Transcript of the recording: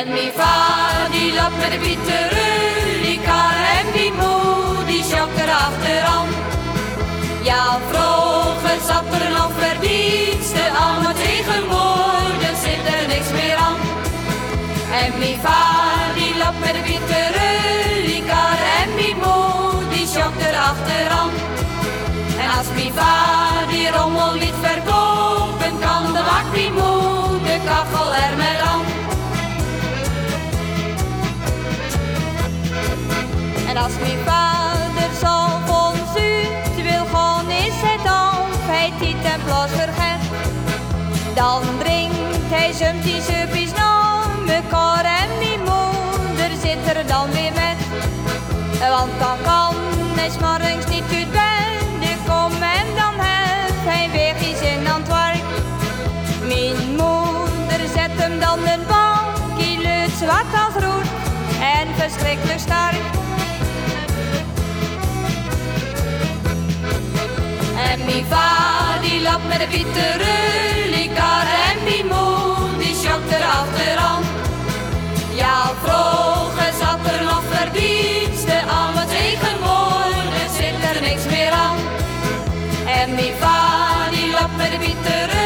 En mijn vader die loopt met de bittere likar en die moe die er achteraan. Ja, vroeger zat er nog verdienste aan, maar tegenwoordig zit er niks meer aan. En mijn vader die loopt met de bittere likar en die moe die er achteraan. En als mijn vader die rommel niet verkopen als mijn vader zo van Zuid wil gaan, is het dan hij die ten plas verget. Dan drinkt hij zumt die suppies naar mekaar en mijn moeder zit er dan weer met. Want dan kan hij s'morgens niet uit Mijn vader die loopt met de bittere likar en die moe die schokt er achteraan. Ja, vroeger zat er nog verdienste aan, maar tegenwoordig zit er niks meer aan. En mijn vader die loopt met de bittere